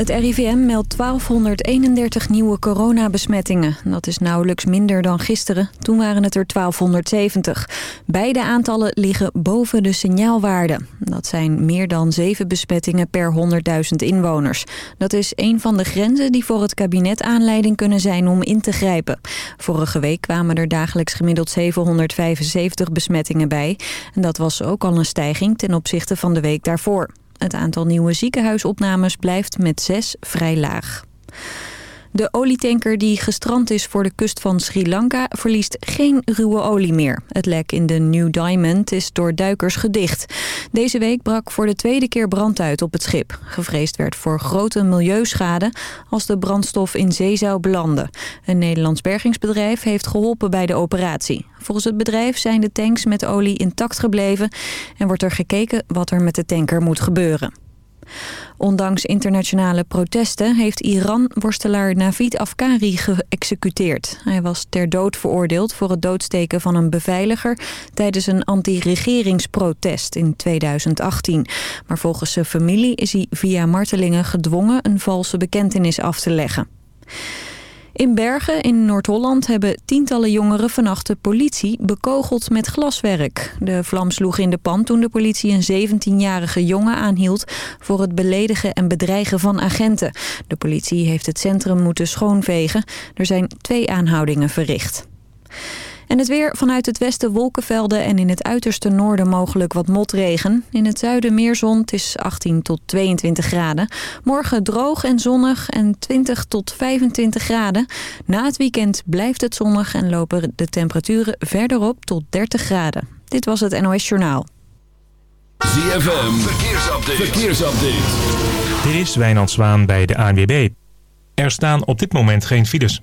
Het RIVM meldt 1231 nieuwe coronabesmettingen. Dat is nauwelijks minder dan gisteren. Toen waren het er 1270. Beide aantallen liggen boven de signaalwaarde. Dat zijn meer dan 7 besmettingen per 100.000 inwoners. Dat is een van de grenzen die voor het kabinet aanleiding kunnen zijn om in te grijpen. Vorige week kwamen er dagelijks gemiddeld 775 besmettingen bij. En dat was ook al een stijging ten opzichte van de week daarvoor. Het aantal nieuwe ziekenhuisopnames blijft met zes vrij laag. De olietanker die gestrand is voor de kust van Sri Lanka verliest geen ruwe olie meer. Het lek in de New Diamond is door duikers gedicht. Deze week brak voor de tweede keer brand uit op het schip. Gevreesd werd voor grote milieuschade als de brandstof in zee zou belanden. Een Nederlands bergingsbedrijf heeft geholpen bij de operatie. Volgens het bedrijf zijn de tanks met olie intact gebleven... en wordt er gekeken wat er met de tanker moet gebeuren. Ondanks internationale protesten heeft Iran worstelaar Navid Afkari geëxecuteerd. Hij was ter dood veroordeeld voor het doodsteken van een beveiliger tijdens een anti-regeringsprotest in 2018. Maar volgens zijn familie is hij via martelingen gedwongen een valse bekentenis af te leggen. In Bergen in Noord-Holland hebben tientallen jongeren vannacht de politie bekogeld met glaswerk. De vlam sloeg in de pan toen de politie een 17-jarige jongen aanhield voor het beledigen en bedreigen van agenten. De politie heeft het centrum moeten schoonvegen. Er zijn twee aanhoudingen verricht. En het weer vanuit het westen wolkenvelden en in het uiterste noorden mogelijk wat motregen. In het zuiden meer zon, het is 18 tot 22 graden. Morgen droog en zonnig en 20 tot 25 graden. Na het weekend blijft het zonnig en lopen de temperaturen verder op tot 30 graden. Dit was het NOS Journaal. ZFM, verkeersupdate. verkeersupdate. Dit is Wijnand Zwaan bij de ANWB. Er staan op dit moment geen files.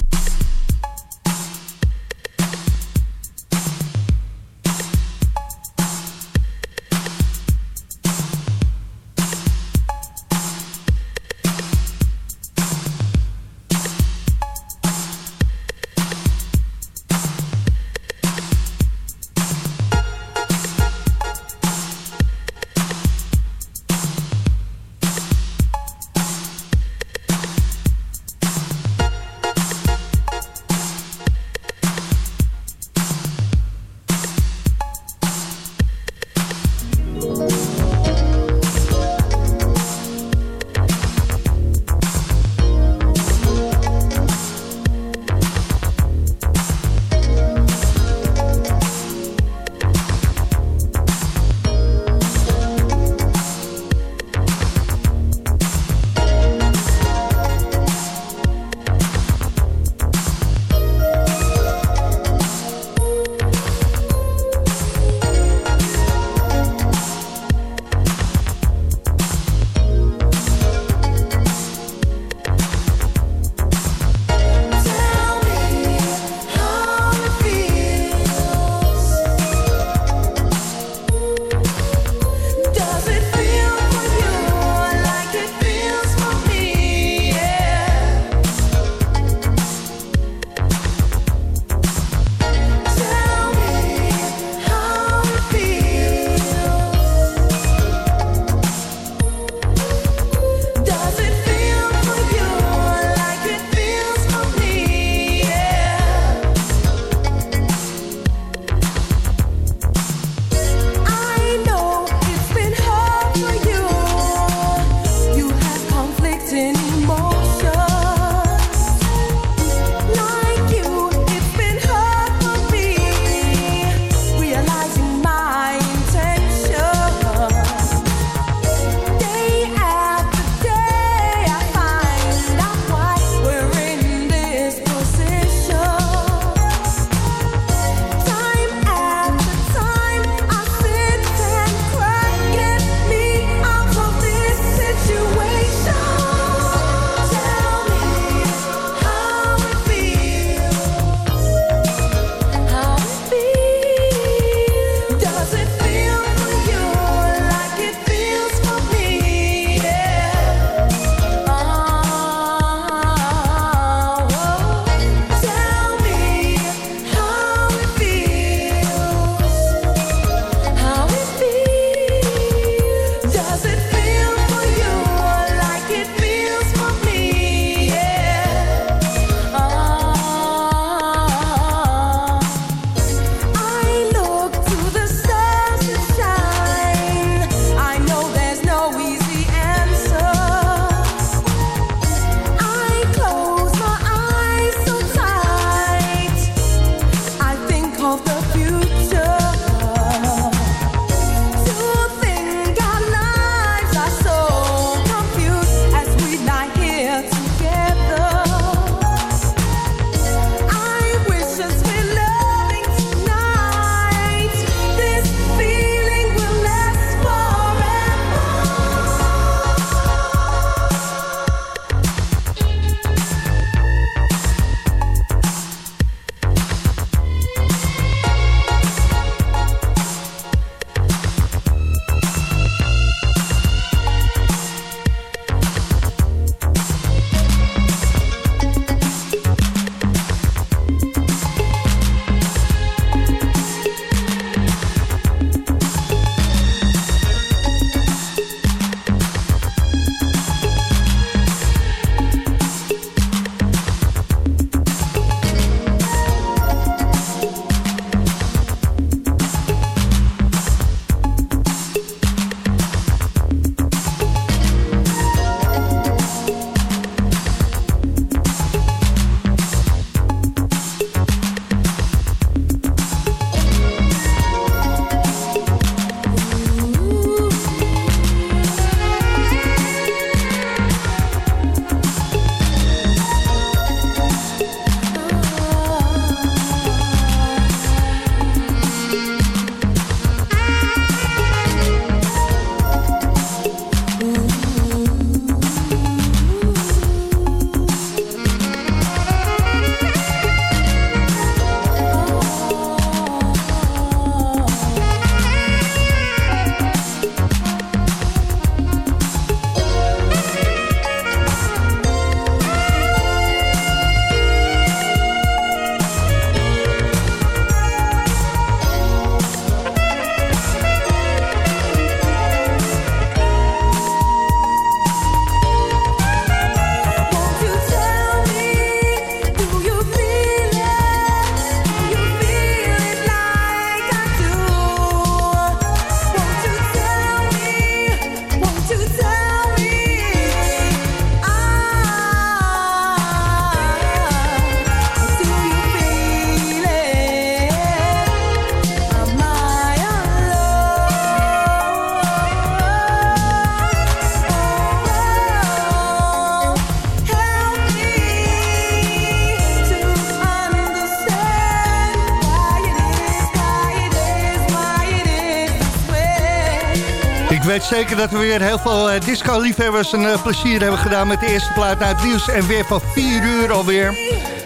Zeker dat we weer heel veel uh, disco-liefhebbers een uh, plezier hebben gedaan... met de eerste plaat naar het nieuws en weer van 4 uur alweer.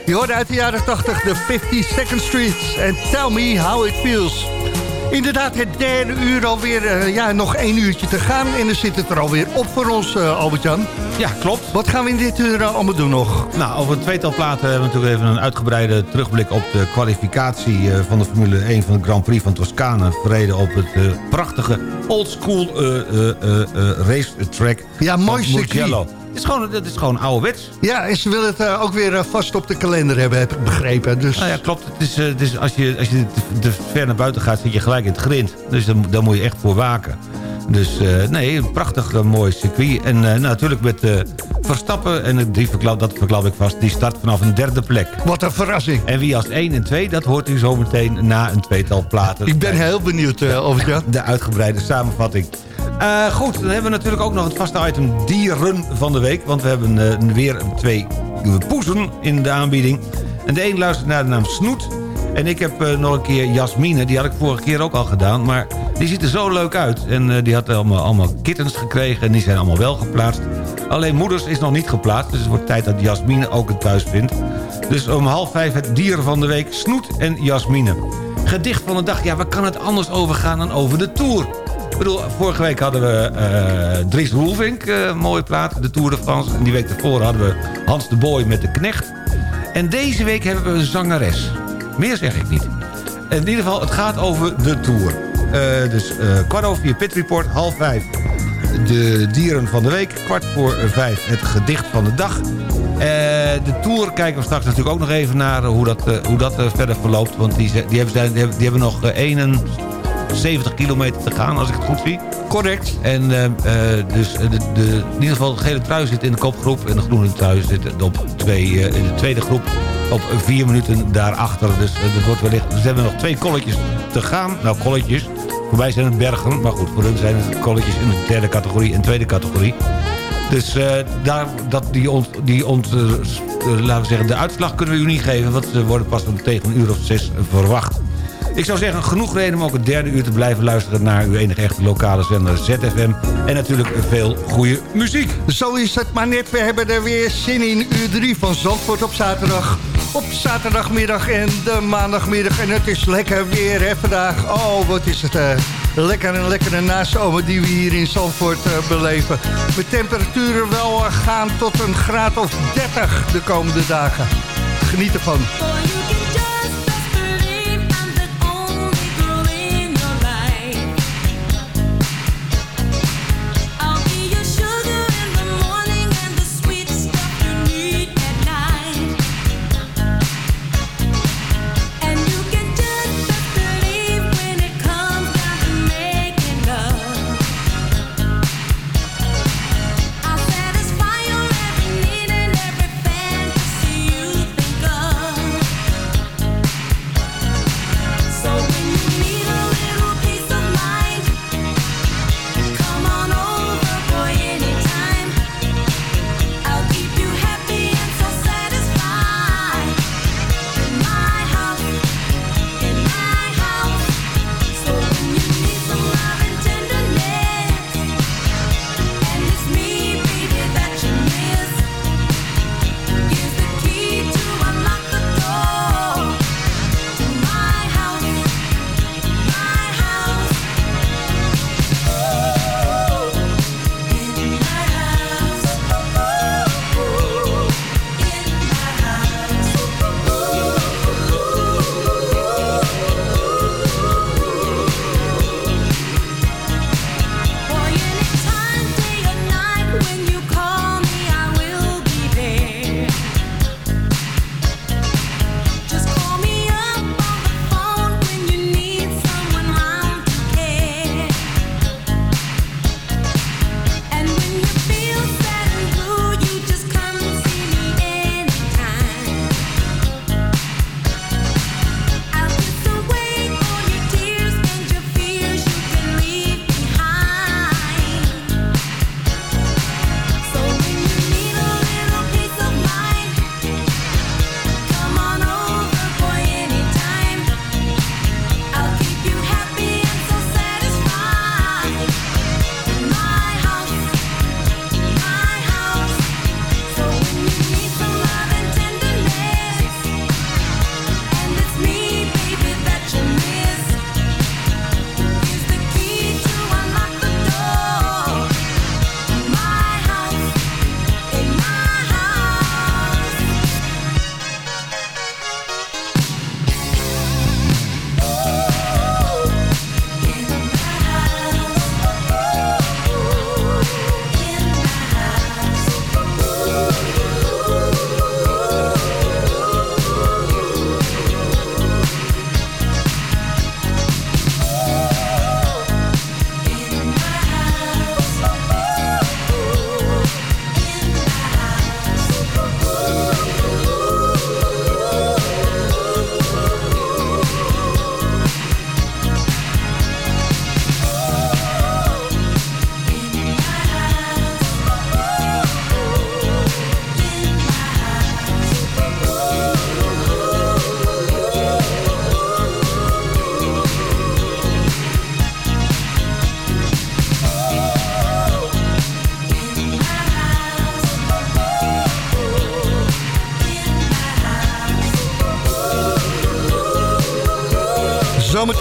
Je hoorde uit de jaren 80 de 52nd Street en Tell Me How It Feels. Inderdaad, het derde uur alweer, uh, ja, nog één uurtje te gaan. En dan zit het er alweer op voor ons, uh, Albert-Jan. Ja, klopt. Wat gaan we in dit uur uh, allemaal doen nog? Nou, over een tweetal platen hebben we natuurlijk even een uitgebreide terugblik... op de kwalificatie van de Formule 1 van de Grand Prix van Toscane. Verreden op het prachtige oldschool racetrack Ja, mooi circuit. Is gewoon, het is gewoon ouderwets. Ja, en ze willen het uh, ook weer uh, vast op de kalender hebben, heb ik begrepen. Dus... Nou ja, klopt. Het is, uh, het is, als je, als je te, te, ver naar buiten gaat, zit je gelijk in het grind. Dus dan, dan moet je echt voor waken. Dus nee, een prachtig mooi circuit. En nou, natuurlijk met Verstappen, en die verklap, dat verklap ik vast, die start vanaf een derde plek. Wat een verrassing. En wie als 1 en 2, dat hoort u zo meteen na een tweetal platen. Ik ben heel benieuwd, uh, over ja. De uitgebreide samenvatting. Uh, goed, dan hebben we natuurlijk ook nog het vaste item dieren van de week. Want we hebben uh, weer twee poezen in de aanbieding. En de een luistert naar de naam Snoet. En ik heb uh, nog een keer Jasmine, die had ik vorige keer ook al gedaan. Maar die ziet er zo leuk uit. En die had allemaal, allemaal kittens gekregen en die zijn allemaal wel geplaatst. Alleen moeders is nog niet geplaatst. Dus het wordt tijd dat Jasmine ook een thuis vindt. Dus om half vijf het dieren van de week Snoet en Jasmine. Gedicht van de dag, ja, waar kan het anders over gaan dan over de Tour? Ik bedoel, vorige week hadden we uh, Dries Roelvink, mooie plaat, de Tour de France. En die week daarvoor hadden we Hans de Boy met de Knecht. En deze week hebben we een zangeres. Meer zeg ik niet. In ieder geval, het gaat over de Tour. Eh, dus uh, kwart over vier, Pit Report, half vijf. De dieren van de week, kwart voor vijf, het gedicht van de dag. Eh, de Tour kijken we straks natuurlijk ook nog even naar hoe dat, hoe dat verder verloopt. Want die, die, hebben, die hebben nog één 70 kilometer te gaan, als ik het goed zie. Correct. En eh, eh, dus eh, de, de, in ieder geval de gele trui zit in de kopgroep... en de groene trui zit op twee, in de tweede groep op vier minuten daarachter. Dus het wordt wellicht... Dus hebben nog twee kolletjes te gaan. Nou, kolletjes. Voor mij zijn het bergen, maar goed, voor hun zijn het kolletjes in de derde categorie en tweede categorie. Dus daar, dat die ons, die ons laten we zeggen, de uitslag kunnen we u niet geven... want ze worden pas om tegen een uur of zes verwacht. Ik zou zeggen, genoeg reden om ook het derde uur te blijven luisteren... naar uw enige echte lokale zender ZFM. En natuurlijk veel goede muziek. Zo is het maar net. We hebben er weer zin in uur 3 van Zandvoort op zaterdag. Op zaterdagmiddag en de maandagmiddag. En het is lekker weer hè, vandaag. Oh, wat is het uh, lekker en lekkere nazomer die we hier in Zandvoort uh, beleven. Met temperaturen wel uh, gaan tot een graad of 30 de komende dagen. Geniet ervan.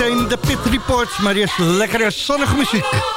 zometeen de Pit reports, Maar eerst lekkere zonnige muziek.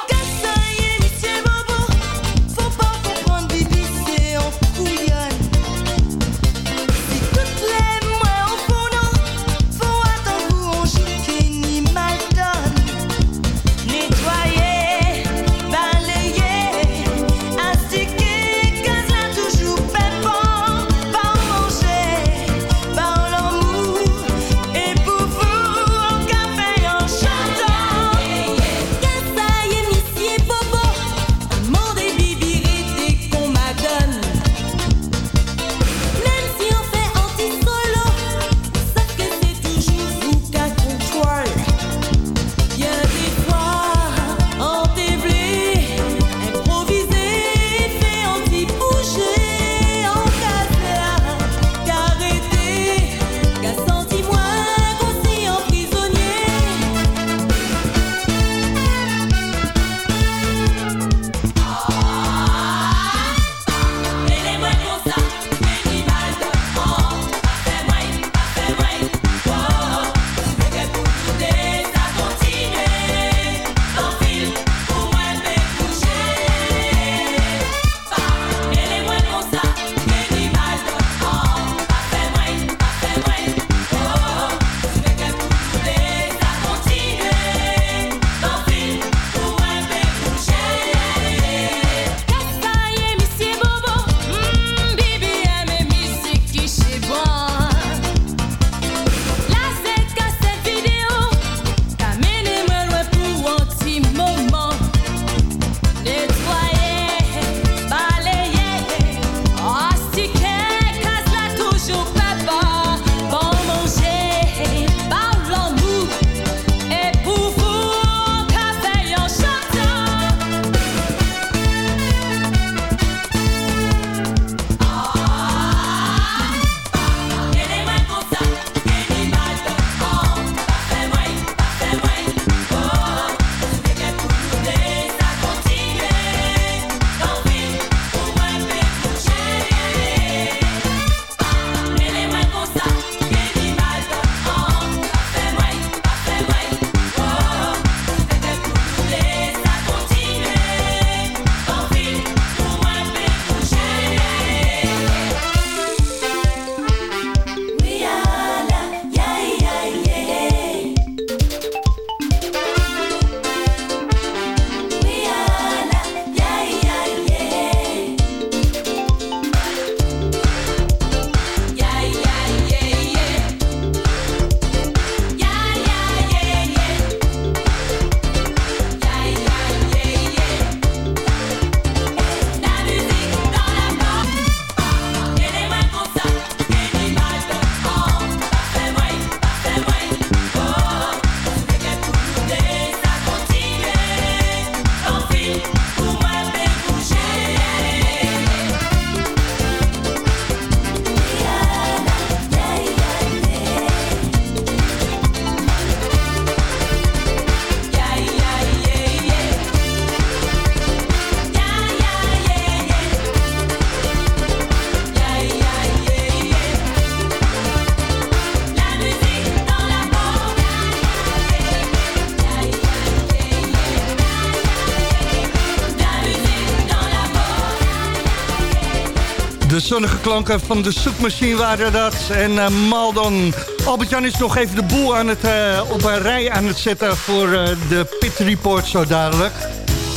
zonnige klanken van de zoekmachine waren dat. En uh, Maldon. Albert-Jan is nog even de boel aan het, eh, op een rij aan het zetten voor eh, de Pit Report zo dadelijk.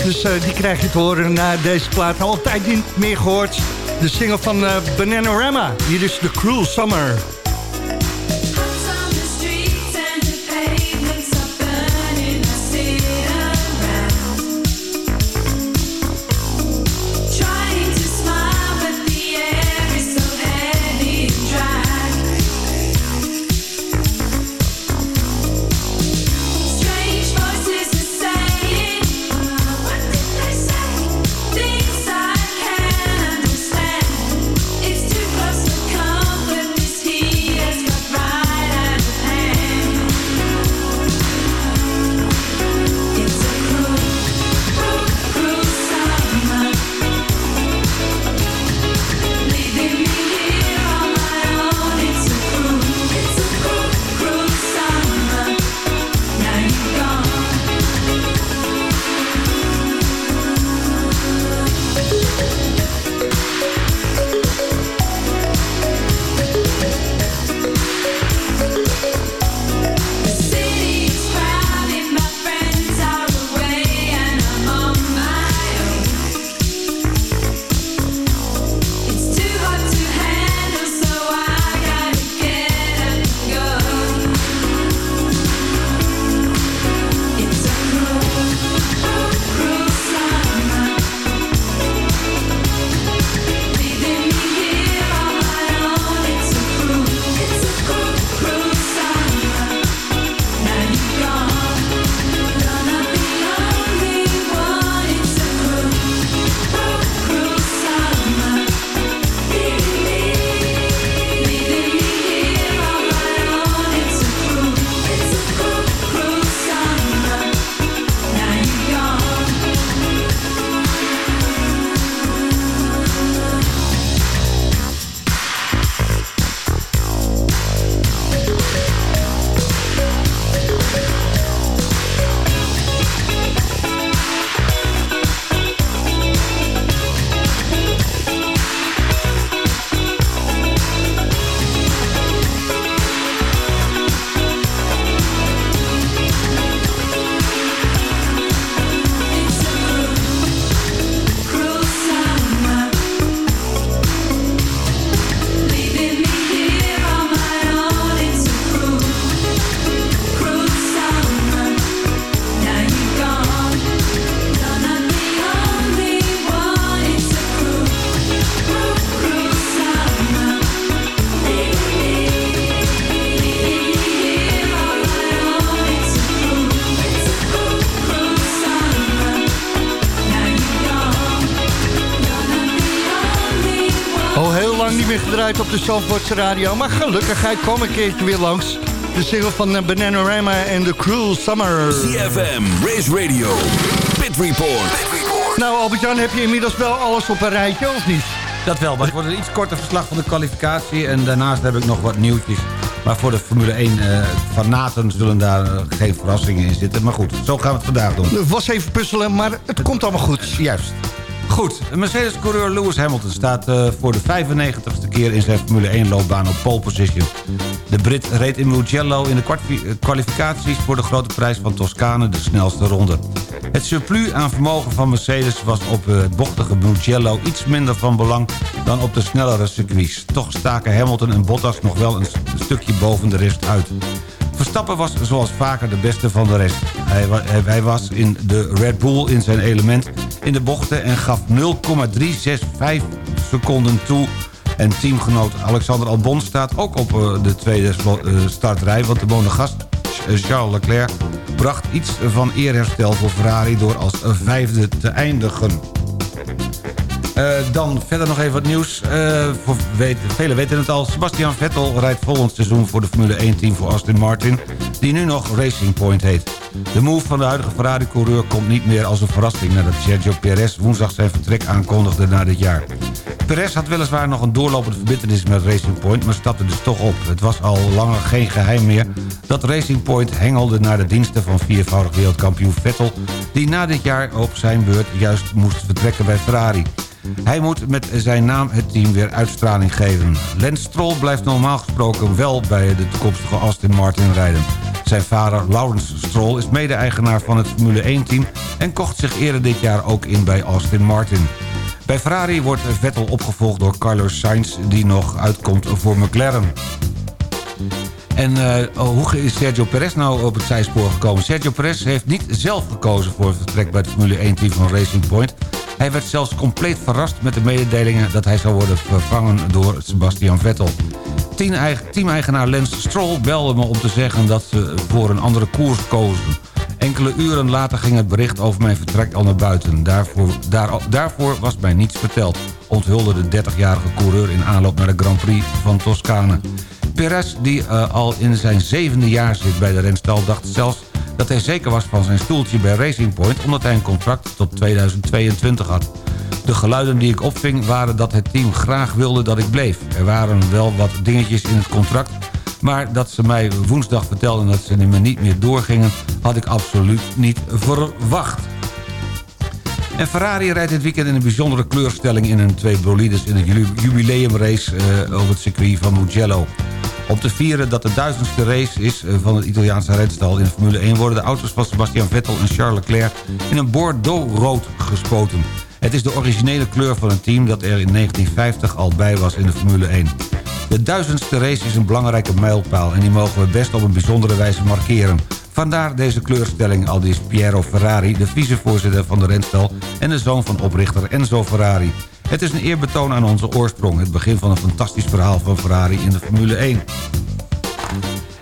Dus die krijg je te horen na deze plaat. altijd niet meer gehoord. De single van Bananarama. Hier is The Cruel Summer. Op de Zandvoortse radio. Maar gelukkig, hij kwam een keertje weer langs. De single van eh, Bananarama en The Cruel Summer. CFM, Race Radio, Pit Report. Nou Albert-Jan, heb je inmiddels wel alles op een rijtje of niet? Dat wel, maar het wordt een iets korter verslag van de kwalificatie. En daarnaast heb ik nog wat nieuwtjes. Maar voor de Formule 1 eh fanaten zullen daar eh, geen verrassingen in zitten. Maar goed, zo gaan we het vandaag doen. Het was even puzzelen, maar het komt allemaal goed. Juist. Goed, Mercedes-coureur Lewis Hamilton staat eh, voor de 95ste keer in zijn Formule 1-loopbaan op pole position. De Brit reed in Mugello in de kwalificaties voor de grote prijs van Toscane de snelste ronde. Het surplus aan vermogen van Mercedes was op eh, het bochtige Mugello iets minder van belang dan op de snellere circuits. Toch staken Hamilton en Bottas nog wel een st- stukje boven de rest uit. Verstappen was zoals vaker de beste van de rest. Hij- hij was in de Red Bull in zijn element in de bochten... en gaf 0,365 seconden toe. En teamgenoot Alexander Albon staat ook op eh, de tweede eh, startrij... want de monegasp eh, Charles Leclerc bracht iets van eerherstel voor Ferrari... door als vijfde te eindigen. Dan verder nog even wat nieuws. Eh, voor velen weten het al. Sebastian Vettel rijdt volgend seizoen voor de Formule 1-team voor Aston Martin... die nu nog Racing Point heet. De move van de huidige Ferrari-coureur komt niet meer als een verrassing... nadat Sergio Perez woensdag zijn vertrek aankondigde na dit jaar. Perez had weliswaar nog een doorlopende verbindenis met Racing Point... maar stapte dus toch op. Het was al langer geen geheim meer dat Racing Point hengelde naar de diensten van viervoudig wereldkampioen Vettel... die na dit jaar op zijn beurt juist moest vertrekken bij Ferrari. Hij moet met zijn naam het team weer uitstraling geven. Lance Stroll blijft normaal gesproken wel bij de toekomstige Aston Martin rijden. Zijn vader Lawrence Stroll is mede-eigenaar van het Formule 1-team... en kocht zich eerder dit jaar ook in bij Aston Martin. Bij Ferrari wordt Vettel opgevolgd door Carlos Sainz... die nog uitkomt voor McLaren. En eh, oh, hoe is Sergio Perez nou op het zijspoor gekomen? Sergio Perez heeft niet zelf gekozen voor het vertrek bij het Formule 1-team van Racing Point. Hij werd zelfs compleet verrast met de mededelingen dat hij zou worden vervangen door Sebastian Vettel. Team- eigen- Team-eigenaar Lance Stroll belde me om te zeggen dat ze voor een andere koers kozen. Enkele uren later ging het bericht over mijn vertrek al naar buiten. Daarvoor, daar, daarvoor was mij niets verteld, onthulde de 30-jarige coureur in aanloop naar de Grand Prix van Toscane. Perez, die eh, al in zijn zevende jaar zit bij de renstal... dacht zelfs dat hij zeker was van zijn stoeltje bij Racing Point... omdat hij een contract tot 2022 had. De geluiden die ik opving waren dat het team graag wilde dat ik bleef. Er waren wel wat dingetjes in het contract... maar dat ze mij woensdag vertelden dat ze me niet meer doorgingen... had ik absoluut niet verwacht. En Ferrari rijdt dit weekend in een bijzondere kleurstelling... in een twee bolides in de ju- jubileumrace eh, over het circuit van Mugello. Om te vieren dat de duizendste race is eh, van het Italiaanse renstal in de Formule 1... worden de auto's van Sebastian Vettel en Charles Leclerc in een Bordeaux-rood gespoten. Het is de originele kleur van een team dat er in 1950 al bij was in de Formule 1. De duizendste race is een belangrijke mijlpaal... en die mogen we best op een bijzondere wijze markeren. Vandaar deze kleurstelling, al is Piero Ferrari... de vicevoorzitter van de renstal en de zoon van oprichter Enzo Ferrari. Het is een eerbetoon aan onze oorsprong. Het begin van een fantastisch verhaal van Ferrari in de Formule 1.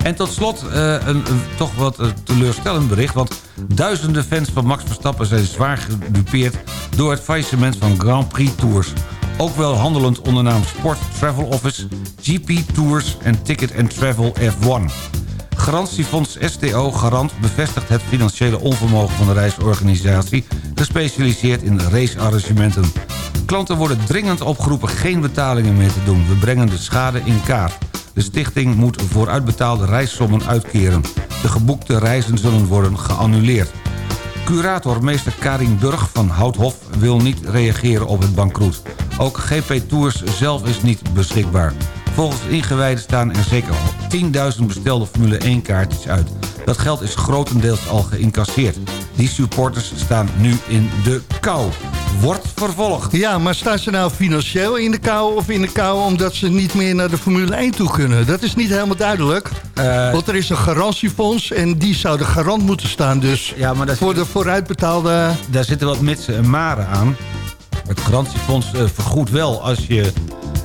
En tot slot eh, een, een toch wat eh, teleurstellend bericht... want duizenden fans van Max Verstappen zijn zwaar gedupeerd... door het faillissement van Grand Prix Tours. Ook wel handelend onder naam Sport Travel Office... GP Tours en Ticket and Travel F1. Garantiefonds STO Garant bevestigt het financiële onvermogen van de reisorganisatie... gespecialiseerd in racearrangementen. Klanten worden dringend opgeroepen geen betalingen meer te doen. We brengen de schade in kaart. De stichting moet vooruitbetaalde reissommen uitkeren. De geboekte reizen zullen worden geannuleerd. Curator meester Karin Burg van Houthof wil niet reageren op het bankroet. Ook GP Tours zelf is niet beschikbaar. Volgens ingewijden staan er zeker 10.000 bestelde Formule 1 kaartjes uit. Dat geld is grotendeels al geïncasseerd. Die supporters staan nu in de kou. Wordt vervolgd. Ja, maar staan ze nou financieel in de kou of in de kou... omdat ze niet meer naar de Formule 1 toe kunnen? Dat is niet helemaal duidelijk. Eh, Want er is een garantiefonds en die zou de garant moeten staan. Dus ja, maar voor de vooruitbetaalde... daar zitten wat mitsen en maren aan. Het garantiefonds eh, vergoedt wel als je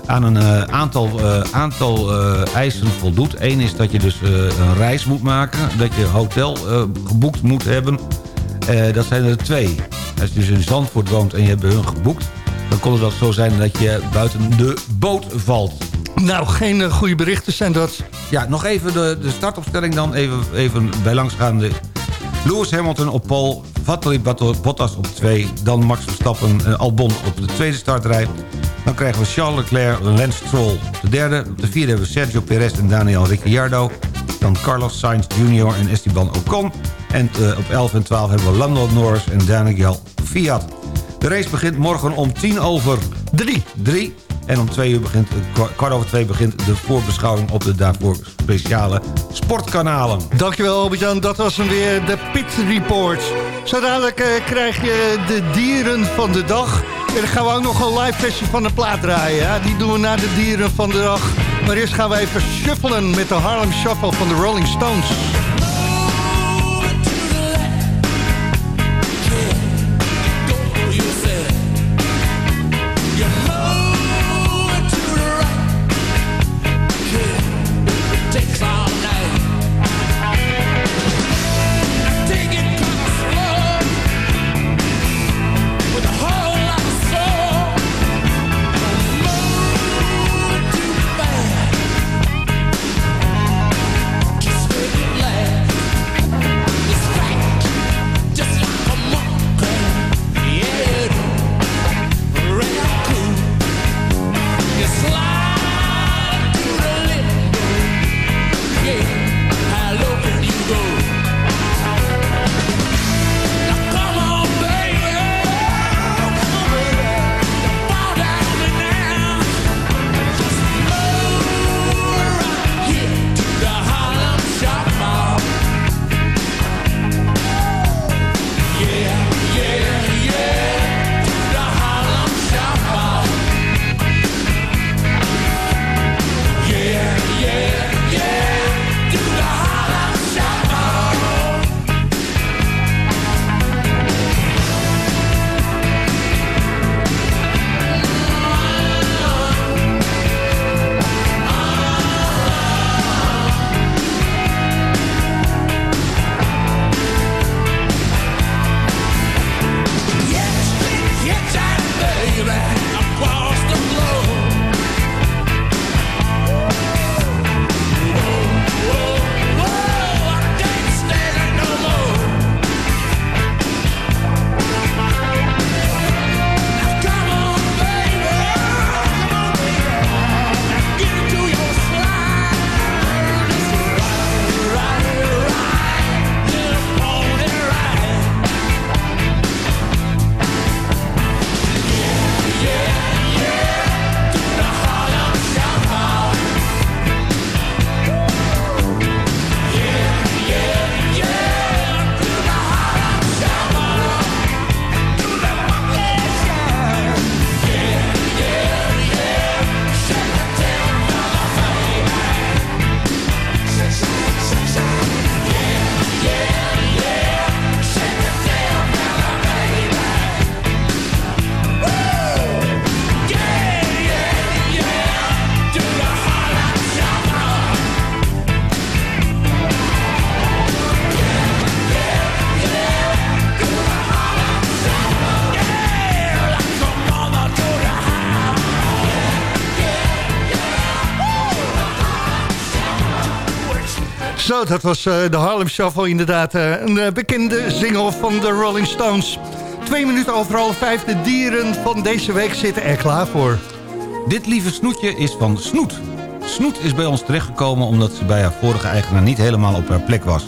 aan een eh, aantal, eh, aantal eh, eisen voldoet. Eén is dat je dus een reis moet maken, dat je hotel geboekt moet hebben. Dat zijn er twee. Als je dus in Zandvoort woont en je hebt bij hun geboekt... dan kon het wel zo zijn dat je buiten de boot valt. Nou, geen goede berichten zijn dat. Ja, nog even de, de startopstelling dan. Even, even bij langsgaande. Lewis Hamilton op pole. Valtteri Bottas op 2. Dan Max Verstappen en Albon op de tweede startrij. Dan krijgen we Charles Leclerc Lance Stroll de derde. De vierde hebben we Sergio Perez en Daniel Ricciardo. Dan Carlos Sainz Jr. en Esteban Ocon. En eh, op 11 en 12 hebben we Lando Norris en Daniel Fiat. De race begint morgen om 10 over 3. 3. En om 2 uur begint, eh, kwa- kwart over 2 begint de voorbeschouwing op de daarvoor speciale sportkanalen. Dankjewel Albert-Jan, dat was hem weer, de Pit Report. Zo dadelijk eh, krijg je de dieren van de dag. En dan gaan we ook nog een live versie van de plaat draaien. Die doen we na de dieren van de dag. Maar eerst gaan we even shuffelen met de Harlem Shuffle van de Rolling Stones. Dat was eh, de Harlem Shuffle inderdaad. eh, een eh, bekende single van de Rolling Stones. Twee minuten over half vijf. De dieren van deze week zitten er klaar voor. Dit lieve snoetje is van Snoet. Snoet is bij ons terechtgekomen omdat ze bij haar vorige eigenaar niet helemaal op haar plek was.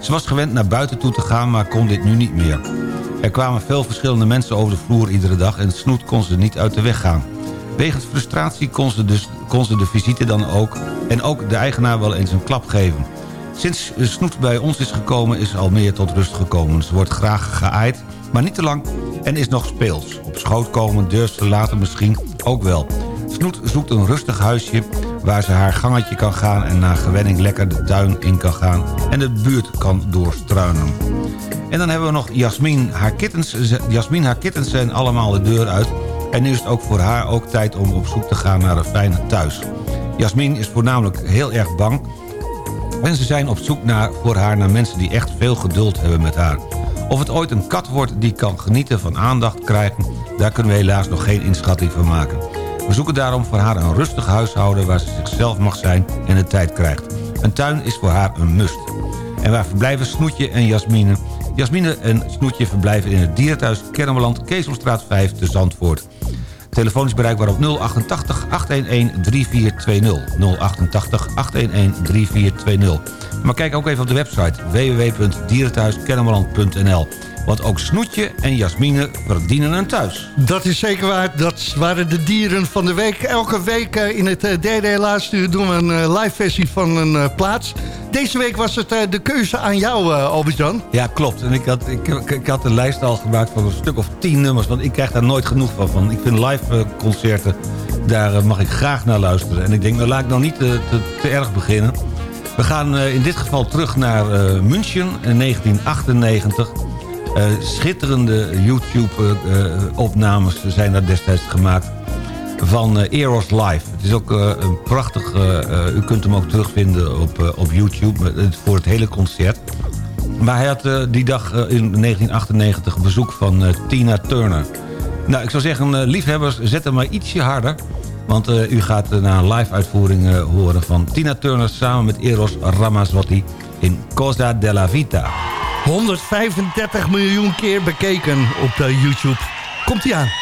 Ze was gewend naar buiten toe te gaan, maar kon dit nu niet meer. Er kwamen veel verschillende mensen over de vloer iedere dag... en Snoet kon ze niet uit de weg gaan. Wegens frustratie kon ze, dus, kon ze de visite dan ook... en ook de eigenaar wel eens een klap geven. Sinds Snoet bij ons is gekomen is ze al meer tot rust gekomen. Ze wordt graag geaaid, maar niet te lang en is nog speels. Op schoot komen durft ze later misschien ook wel. Snoet zoekt een rustig huisje waar ze haar gangetje kan gaan... en na gewenning lekker de tuin in kan gaan en de buurt kan doorstruinen. En dan hebben we nog Jasmin. Haar kittens, Jasmin, haar kittens zijn allemaal de deur uit... en nu is het ook voor haar ook tijd om op zoek te gaan naar een fijne thuis. Jasmin is voornamelijk heel erg bang... en ze zijn op zoek naar, voor haar naar mensen die echt veel geduld hebben met haar. Of het ooit een kat wordt die kan genieten van aandacht krijgen... daar kunnen we helaas nog geen inschatting van maken. We zoeken daarom voor haar een rustig huishouden... waar ze zichzelf mag zijn en de tijd krijgt. Een tuin is voor haar een must. En waar verblijven Snoetje en Jasmine? Jasmine en Snoetje verblijven in het dierenthuis Kennemerland... Keeselstraat 5 te Zandvoort. Telefoon is bereikbaar op 088 811 3420. 088 811 3420. Maar kijk ook even op de website www.dierenthuiskennemerland.nl. Want ook Snoetje en Jasmine verdienen een thuis. Dat is zeker waar. Dat waren de dieren van de week. Elke week eh, in het eh, derde laatste uur doen we een eh, live versie van een eh, plaats. Deze week was het eh, de keuze aan jou, eh, Albert-Jan. Ja, klopt. En ik had, ik, ik, had een lijst al gemaakt van een stuk of tien nummers. Want ik krijg daar nooit genoeg van. van. Ik vind live eh, concerten, daar eh, mag ik graag naar luisteren. En ik denk, nou laat ik nou niet eh, te, te erg beginnen. We gaan eh, in dit geval terug naar eh, München in 1998. Eh, schitterende YouTube-opnames zijn daar destijds gemaakt van eh, Eros Live. Het is ook eh, een prachtig... u kunt hem ook terugvinden op, op YouTube voor het hele concert. Maar hij had die dag in 1998 bezoek van Tina Turner. Nou, ik zou zeggen, liefhebbers, zet hem maar ietsje harder. Want u gaat naar een live-uitvoering horen van Tina Turner... samen met Eros Ramazzotti in Cosa della Vita. 135 miljoen keer bekeken op eh, YouTube. Komt ie aan.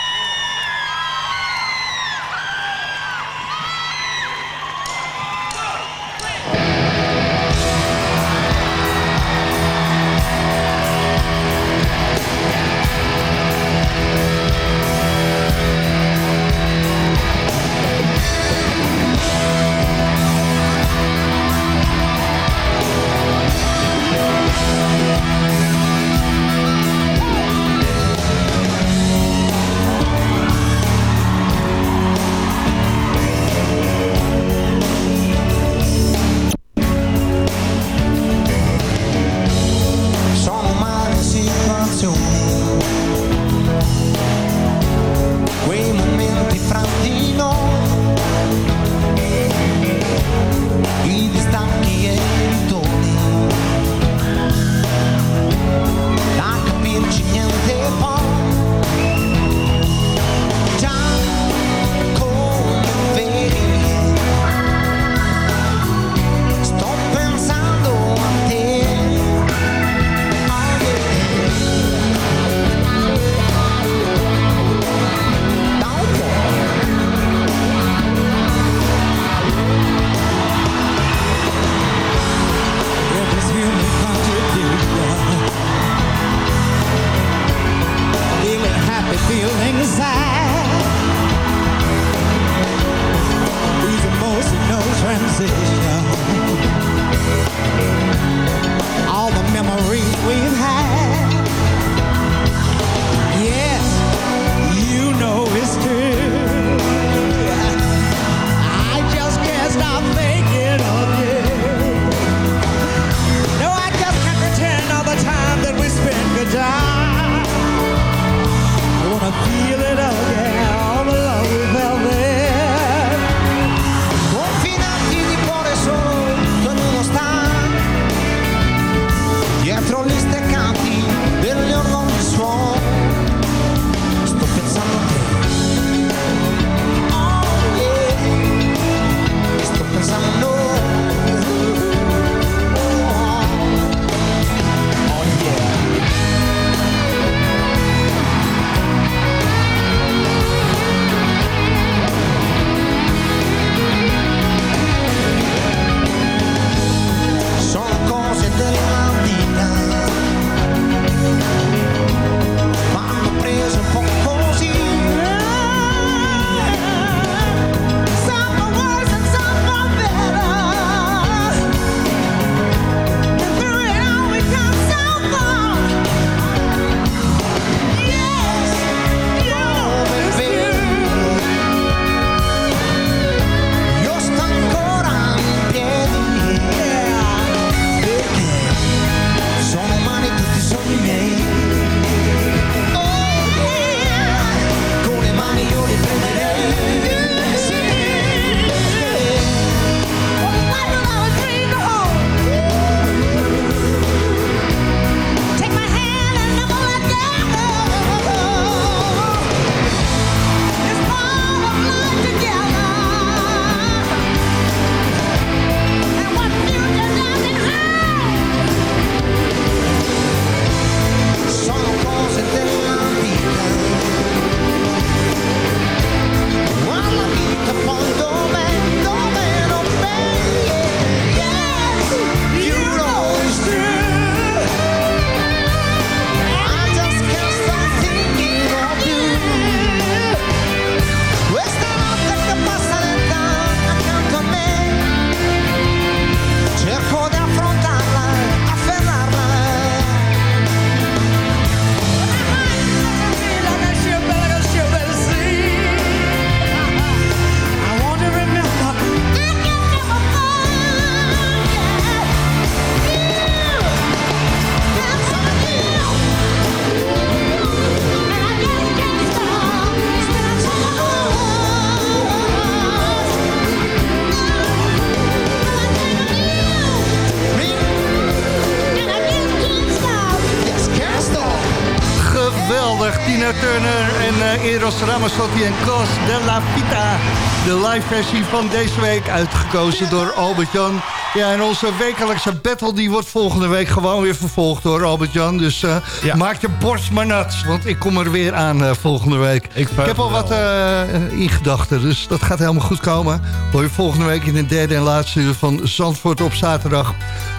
Eros Ramazzotti en Cos de la Vita. De live versie van deze week, uitgekozen door Albert-Jan. Ja, en onze wekelijkse battle die wordt volgende week gewoon weer vervolgd door Albert-Jan. Dus eh, maak je borst maar nat, want ik kom er weer aan eh, volgende week. Ik, heb al wat uh, in gedachten, dus dat gaat helemaal goed komen. Hoor je volgende week in de derde en laatste uur van Zandvoort op zaterdag.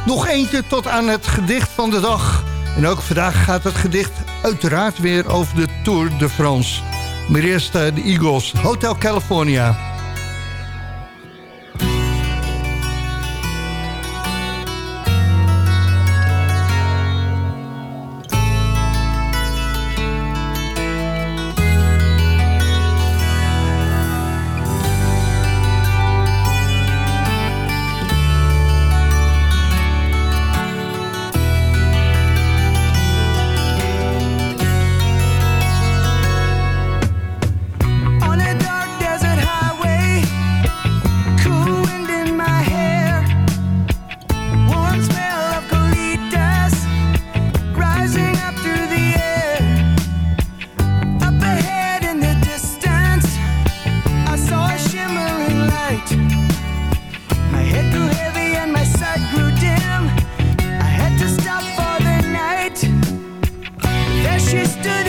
Nog eentje tot aan het gedicht van de dag. En ook vandaag gaat het gedicht uiteraard weer over de Tour de France. Maar eh, de Eagles, Hotel California. she stood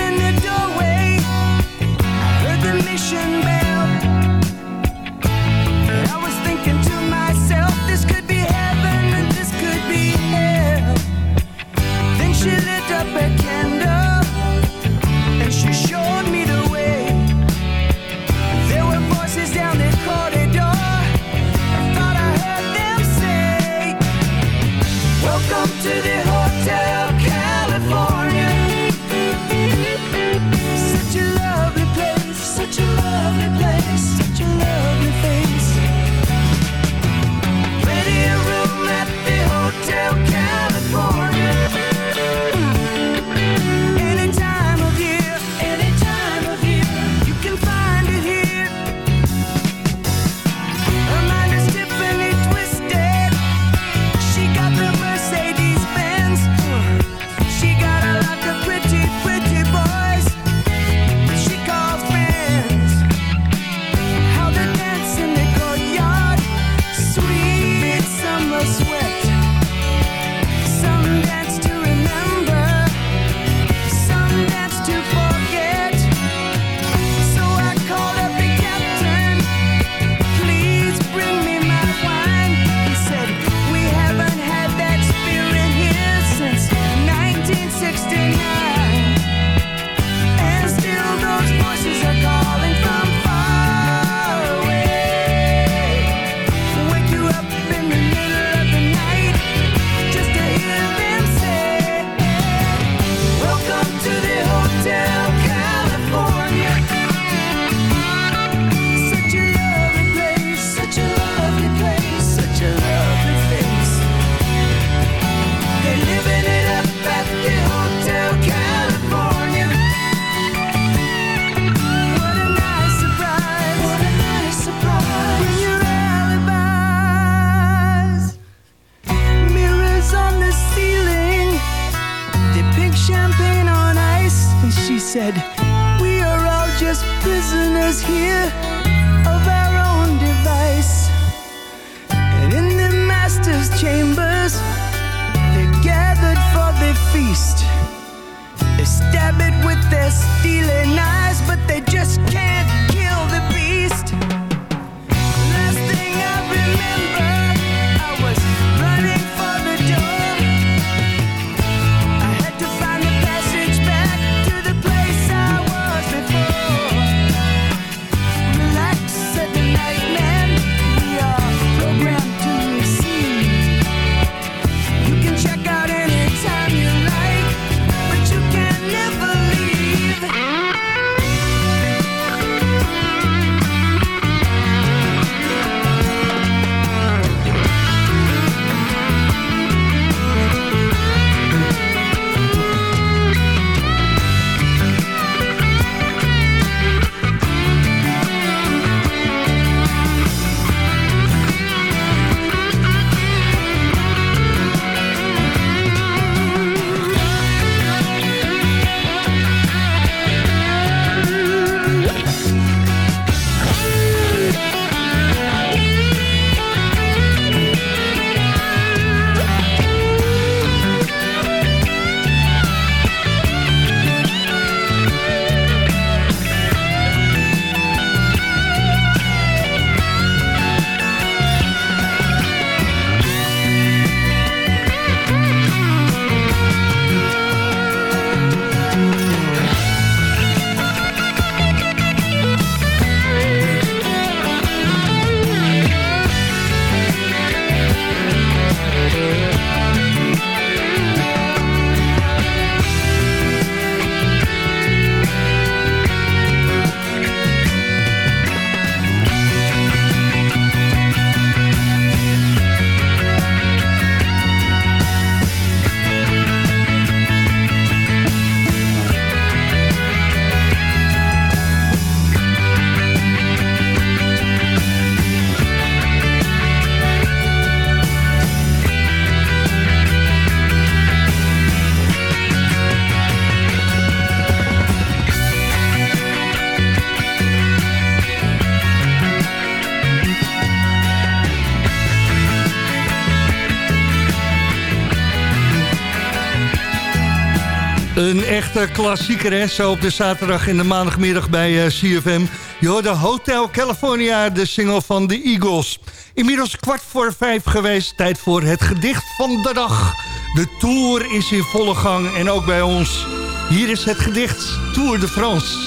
echte klassieker, hè? Zo op de zaterdag en de maandagmiddag bij eh, CFM. Je hoorde Hotel California, de single van de Eagles. Inmiddels kwart voor vijf geweest. Tijd voor het gedicht van de dag. De Tour is in volle gang en ook bij ons. Hier is het gedicht Tour de France.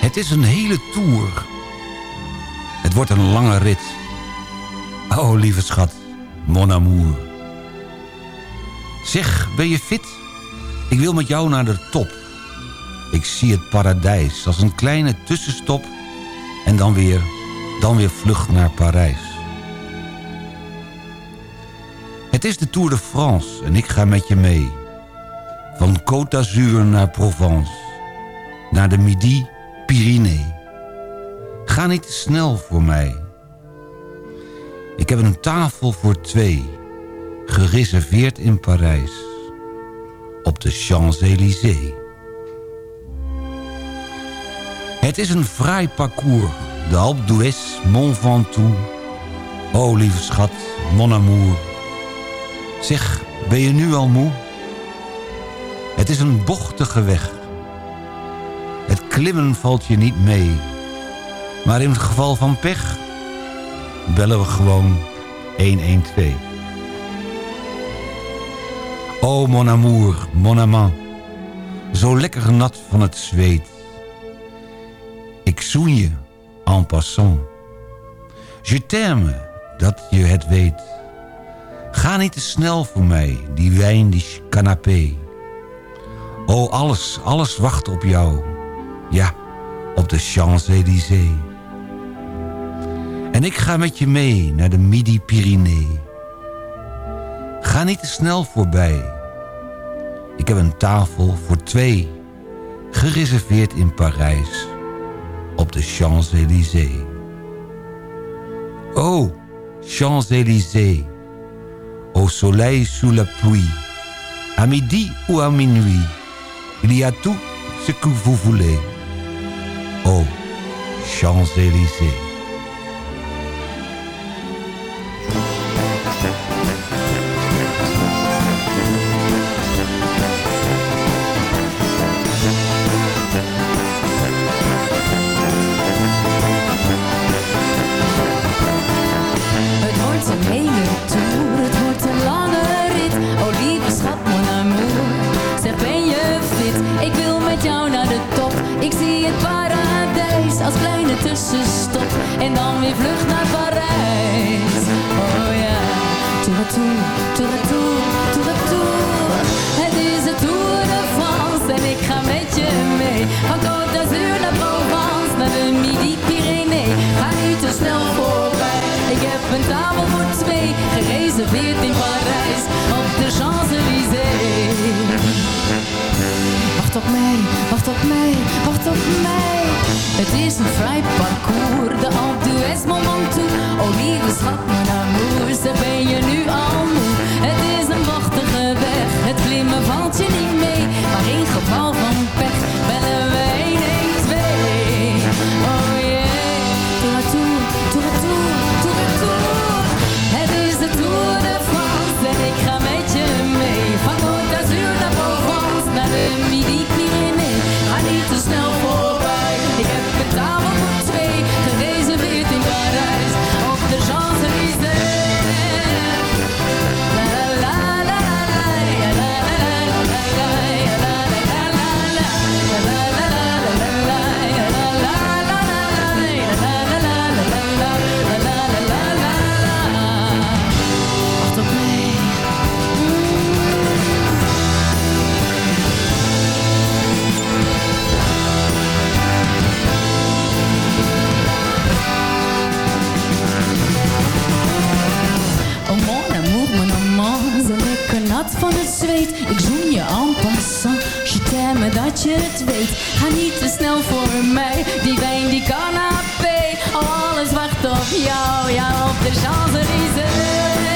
Het is een hele tour. Het wordt een lange rit. Oh, lieve schat, mon amour. Zeg, ben je fit? Ik wil met jou naar de top. Ik zie het paradijs als een kleine tussenstop... en dan weer, dan weer vlucht naar Parijs. Het is de Tour de France en ik ga met je mee. Van Côte d'Azur naar Provence. Naar de Midi Pyrénées. Ga niet te snel voor mij. Ik heb een tafel voor twee. Gereserveerd in Parijs. Op de Champs-Élysées. Het is een fraai parcours. De Alpe d'Huez, Mont Ventoux. Oh, lieve schat, mon amour. Zeg, ben je nu al moe? Het is een bochtige weg. Het klimmen valt je niet mee. Maar in het geval van pech... bellen we gewoon 112. Oh, mon amour, mon amant. Zo lekker nat van het zweet. Ik zoen je, en passant. Je t'aime, dat je het weet. Ga niet te snel voor mij, die wijn, die canapé. Oh, alles, alles wacht op jou. Ja, op de Champs-Élysées. En ik ga met je mee naar de Midi-Pyrénées. Ga niet te snel voorbij. Ik heb een tafel voor twee, gereserveerd in Parijs, op de Champs-Élysées. Oh, Champs-Élysées, au soleil sous la pluie, à midi ou à minuit, il y a tout ce que vous voulez. Oh, Champs-Élysées. Van het zweet. Ik zoen je en passant, je t'aime dat je het weet. Ga niet te snel voor mij, die wijn die canapé. Alles wacht op jou, ja op de Champs-Élysées.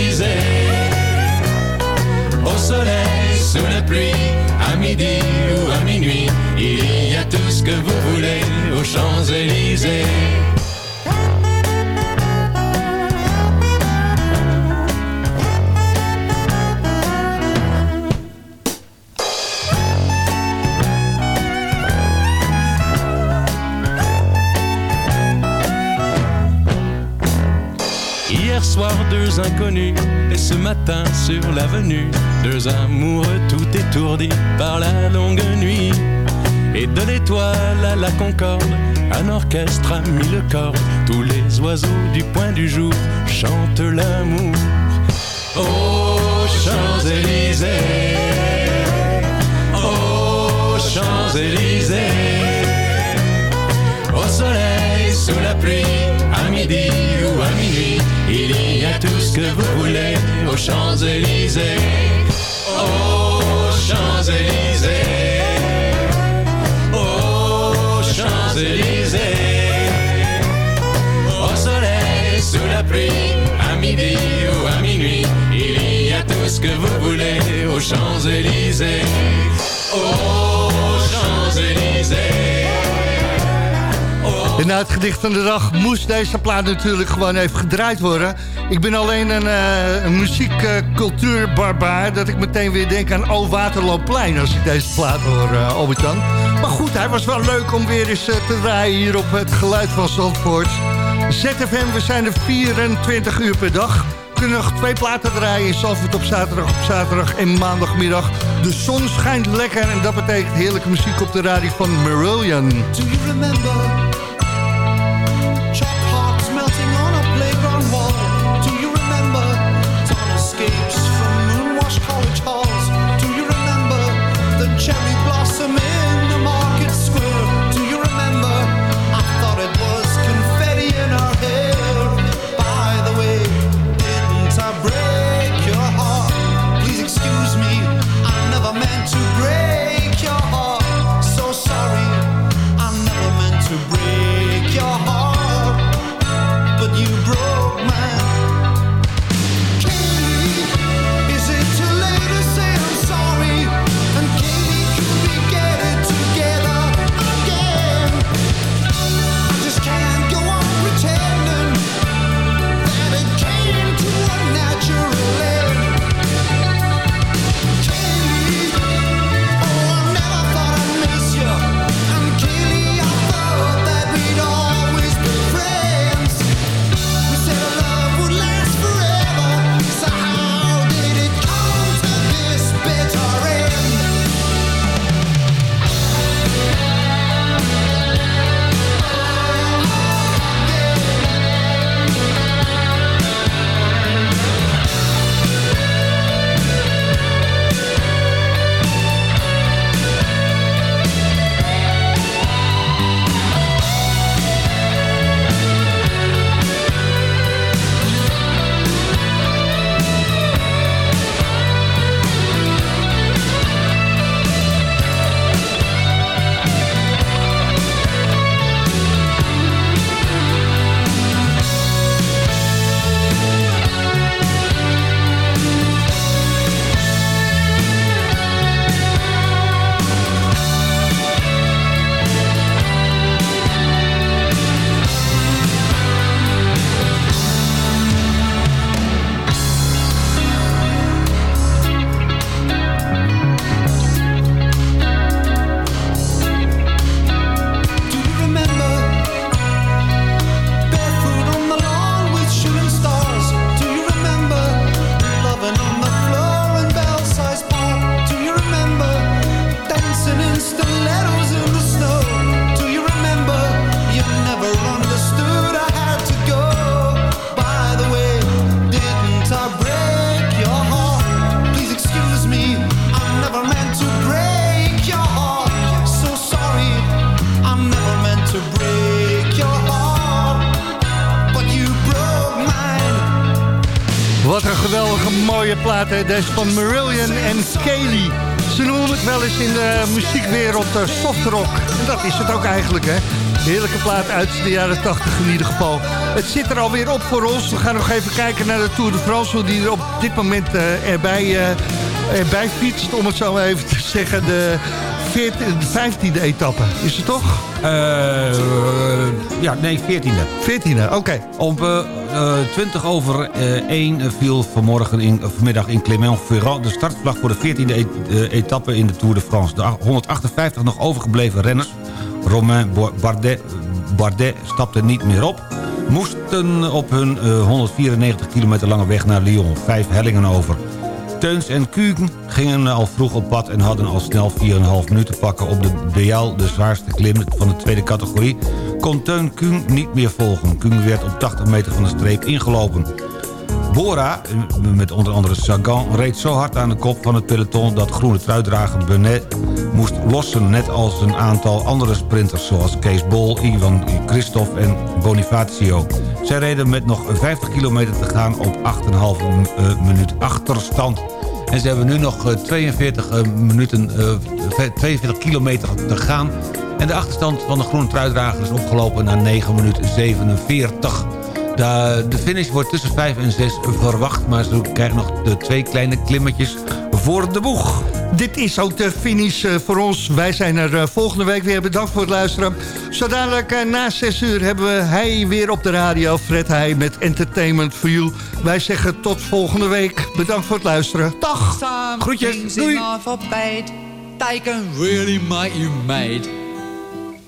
Hier soir, deux inconnus, et ce matin sur l'avenue, deux amoureux tout étourdis par la longue nuit. Et de l'étoile à la concorde, un orchestre a mis le corps. Tous les oiseaux du point du jour chantent l'amour. Aux Champs-Élysées, aux Champs-Élysées, au soleil, sous la pluie, à midi ou à minuit, il y a tout ce que vous voulez aux Champs-Élysées. Aux Champs-Élysées, il y a tout ce que vous aux Champs-Élysées. Champs-Élysées. En na het gedicht van de dag moest deze plaat natuurlijk gewoon even gedraaid worden. Ik ben alleen een, een muziekcultuurbarbaar... dat ik meteen weer denk aan O Waterloopplein als ik deze plaat hoor, eh Albert-Jan. Maar goed, hij was wel leuk om weer eens eh, te draaien hier op het geluid van Zandvoort. ZFM, we zijn er 24 uur per dag. Kunnen nog twee platen draaien in Zandvoort op zaterdag, op zaterdag en maandagmiddag. De zon schijnt lekker en dat betekent heerlijke muziek op de radio van Marillion. Do you remember chalk hearts melting softrock. En dat is het ook eigenlijk, hè. Heerlijke plaat uit de jaren 80 in ieder geval. Het zit er alweer op voor ons. We gaan nog even kijken naar de Tour de France... hoe die er op dit moment uh, erbij, uh, erbij fietst, om het zo even te zeggen. De 15e etappe, is het toch? Uh, ja, nee, 14e. 14e, oké. Okay. Om uh, 20 over uh, 1 viel vanmorgen in, vanmiddag in Clermont-Ferrand... de startvlag voor de 14e et etappe in de Tour de France. De 158 nog overgebleven renners, Romain Bardet, Bardet stapte niet meer op... moesten op hun 194 kilometer lange weg naar Lyon. Vijf hellingen over... Teuns en Kugen gingen al vroeg op pad en hadden al snel 4,5 minuten pakken op de Beal, de zwaarste klim van de tweede categorie, kon Teun Kuhn niet meer volgen. Kuhn werd op 80 meter van de streep ingelopen. Bora, met onder andere Sagan, reed zo hard aan de kop van het peloton... dat groene truidrager Benet moest lossen... net als een aantal andere sprinters zoals Kees Bol, Ivan Christophe en Bonifacio. Zij reden met nog 50 kilometer te gaan op 8,5 minuut achterstand. En ze hebben nu nog 42, minuten, 42 kilometer te gaan... En de achterstand van de groene truidrager is opgelopen naar 9 minuten 47. De, de finish wordt tussen 5 en 6 verwacht... maar ze krijgen nog de twee kleine klimmetjes voor de boeg. Dit is ook de finish uh, voor ons. Wij zijn er uh, volgende week weer. Bedankt voor het luisteren. Zo dadelijk uh, na 6 uur hebben we hij weer op de radio. Fred Heij met Entertainment for You. Wij zeggen tot volgende week. Bedankt voor het luisteren. Dag. Groetjes. Doei. They can really make you mad.